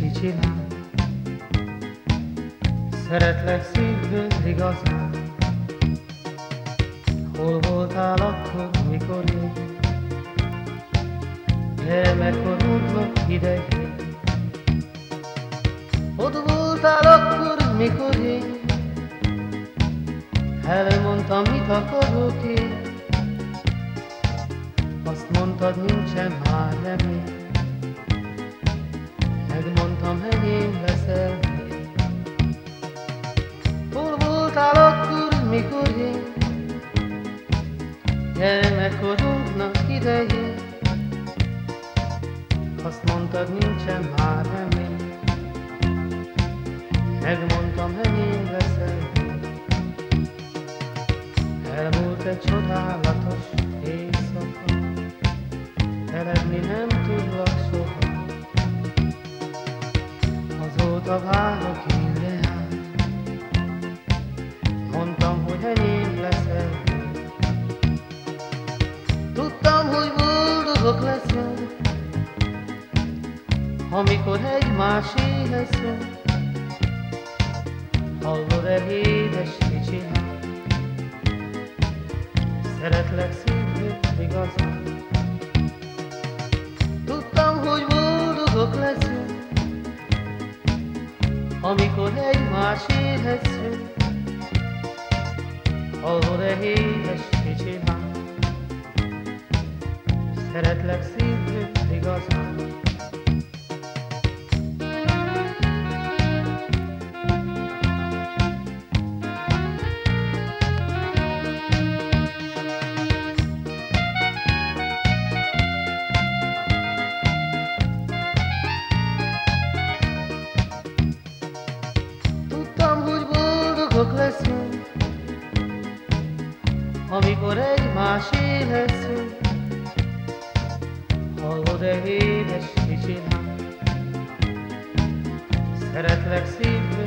kicsimám, szeretlek szívből igazán. Hol voltál akkor, mikor én, elmegfordultlak idején? Ott voltál akkor, mikor én, elmondtam, mit akarok én. Azt mondtad, nincsen már remény, akkor, mikor én Gyermekkorunknak idején Azt mondtad, nincsen már remény. Megmondtam, enyém leszel Elmúlt egy csodálatos éjszaka. Eredni nem tudlak soha. Azóta várok én Amikor egymásé leszünk Hallod-e édes kicsi. Szeretlek szívből igazán Tudtam, hogy boldogok leszünk Amikor egymás élhetszünk Hallod-e édes kicsi. Szeretlek szívből igazán boldogok leszünk, amikor egymás élhetszünk. Hallod-e édes kicsi láng? Szeretlek szív